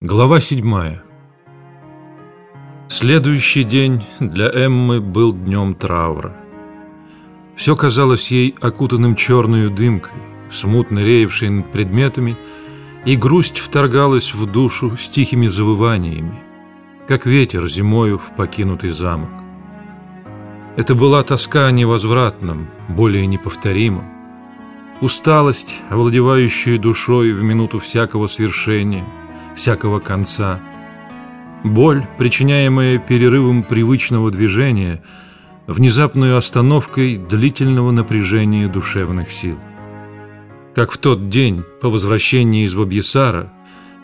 Глава седьмая Следующий день для Эммы был днем траура. Все казалось ей окутанным черной дымкой, смутно реевшей над предметами, и грусть вторгалась в душу с тихими завываниями, как ветер зимою в покинутый замок. Это была тоска о невозвратном, более неповторимом, усталость, овладевающая душой в минуту всякого свершения – всякого конца. Боль, причиняемая перерывом привычного движения, внезапной остановкой длительного напряжения душевных сил. Как в тот день по возвращении из Вобьесара,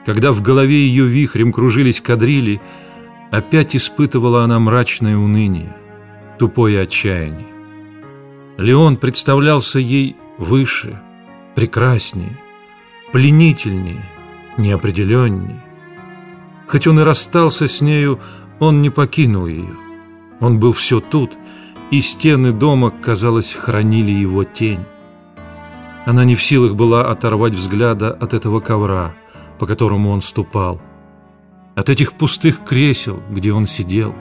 когда в голове ее вихрем кружились кадрили, опять испытывала она мрачное уныние, тупое отчаяние. Леон представлялся ей выше, прекраснее, пленительнее, неопределенней. Хоть он и расстался с нею, он не покинул ее. Он был все тут, и стены дома, казалось, хранили его тень. Она не в силах была оторвать взгляда от этого ковра, по которому он ступал, от этих пустых кресел, где он сидел.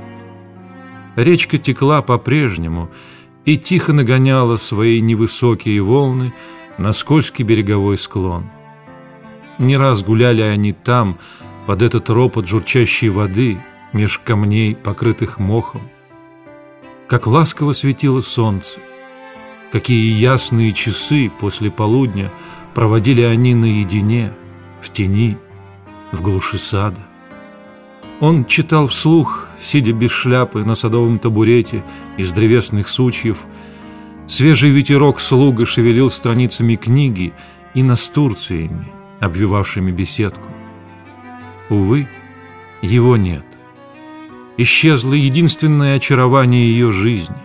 Речка текла по-прежнему и тихо нагоняла свои невысокие волны на скользкий береговой склон. Не раз гуляли они там, под этот ропот журчащей воды, меж камней, покрытых мохом. Как ласково светило солнце, какие ясные часы после полудня проводили они наедине, в тени, в глуши сада. Он читал вслух, сидя без шляпы на садовом табурете из древесных сучьев. Свежий ветерок слуга шевелил страницами книги и настурциями обвивавшими беседку. Увы, его нет. Исчезло единственное очарование ее жизни,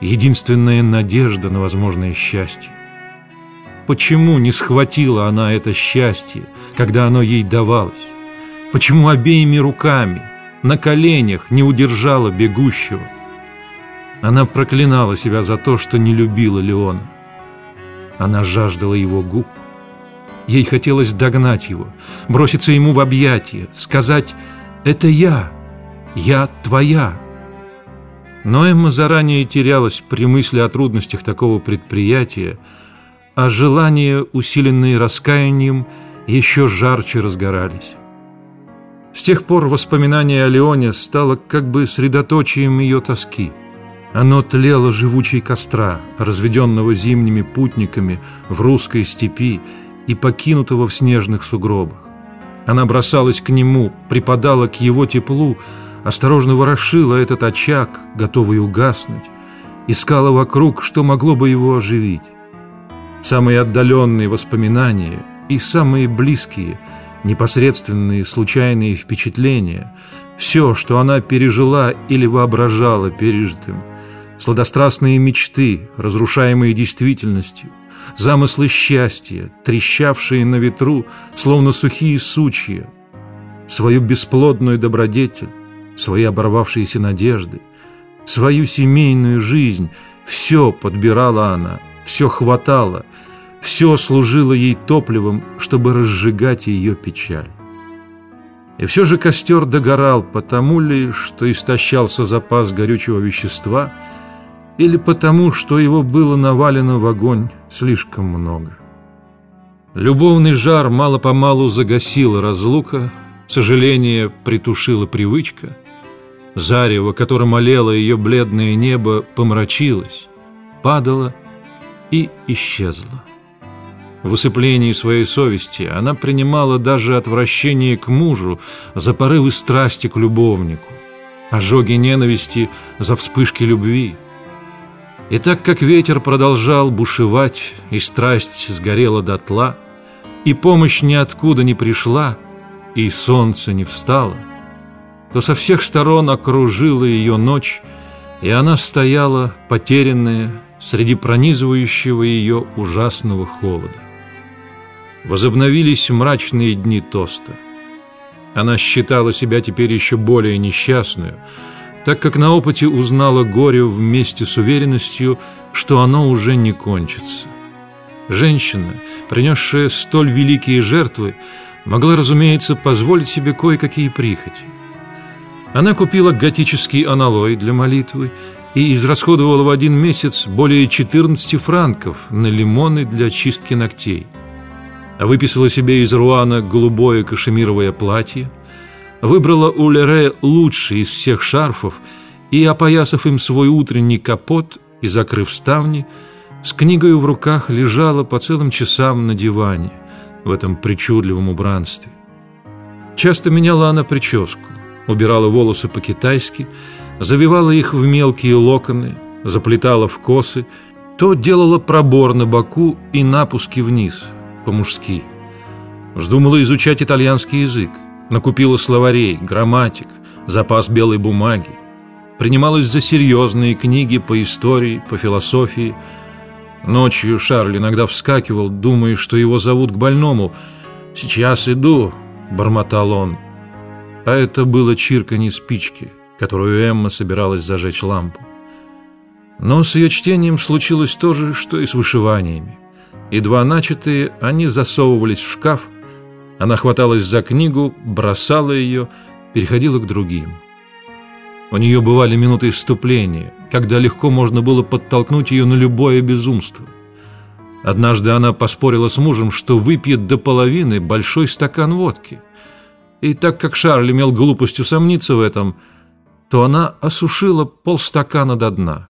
единственная надежда на возможное счастье. Почему не схватила она это счастье, когда оно ей давалось? Почему обеими руками, на коленях не удержала бегущего? Она проклинала себя за то, что не любила Леона. Она жаждала его губ, Ей хотелось догнать его, броситься ему в объятия, сказать «Это я, я твоя». Но Эмма заранее терялась при мысли о трудностях такого предприятия, а желания, усиленные раскаянием, еще жарче разгорались. С тех пор воспоминание о Леоне стало как бы средоточием ее тоски. Оно тлело живучей костра, разведенного зимними путниками в русской степи, и покинутого в снежных сугробах. Она бросалась к нему, припадала к его теплу, осторожно ворошила этот очаг, готовый угаснуть, искала вокруг, что могло бы его оживить. Самые отдаленные воспоминания и самые близкие, непосредственные случайные впечатления, все, что она пережила или воображала пережитым, сладострастные мечты, разрушаемые действительностью, замыслы счастья, трещавшие на ветру, словно сухие сучья, свою бесплодную добродетель, свои оборвавшиеся надежды, свою семейную жизнь, все подбирала она, все хватало, все служило ей топливом, чтобы разжигать ее печаль. И все же костер догорал, потому ли, что истощался запас горючего вещества – или потому, что его было навалено в огонь слишком много. Любовный жар мало-помалу загасила разлука, сожаление притушила привычка. Зарево, которым олело ее бледное небо, помрачилось, падало и исчезло. В усыплении своей совести она принимала даже отвращение к мужу за порывы страсти к любовнику, ожоги ненависти за вспышки любви – и так как ветер продолжал бушевать, и страсть сгорела дотла, и помощь ниоткуда не пришла, и солнце не встало, то со всех сторон окружила ее ночь, и она стояла, потерянная, среди пронизывающего ее ужасного холода. Возобновились мрачные дни Тоста. Она считала себя теперь еще более несчастную – так как на опыте узнала горе вместе с уверенностью, что оно уже не кончится. Женщина, принесшая столь великие жертвы, могла, разумеется, позволить себе кое-какие прихоти. Она купила готический аналой для молитвы и израсходовала в один месяц более 14 франков на лимоны для чистки ногтей. А выписала себе из Руана голубое кашемировое платье, выбрала у Лере лучший из всех шарфов и, опоясав им свой утренний капот и закрыв ставни, с книгой в руках лежала по целым часам на диване в этом причудливом убранстве. Часто меняла она прическу, убирала волосы по-китайски, завивала их в мелкие локоны, заплетала в косы, то делала пробор на боку и напуски вниз, по-мужски. Вздумала изучать итальянский язык, накупила словарей, грамматик, запас белой бумаги, принималась за серьезные книги по истории, по философии. Ночью Шарль иногда вскакивал, думая, что его зовут к больному. «Сейчас иду», — бормотал он. А это было чирканье спички, которую Эмма собиралась зажечь лампу. Но с ее чтением случилось то же, что и с вышиваниями. Едва начатые, они засовывались в шкаф, она хваталась за книгу, бросала ее, переходила к другим. У нее бывали минуты исступления, когда легко можно было подтолкнуть ее на любое безумство. Однажды она поспорила с мужем, что выпьет до половины большой стакан водки. И так как Шарль имел глупость усомниться в этом, то она осушила полстакана до дна.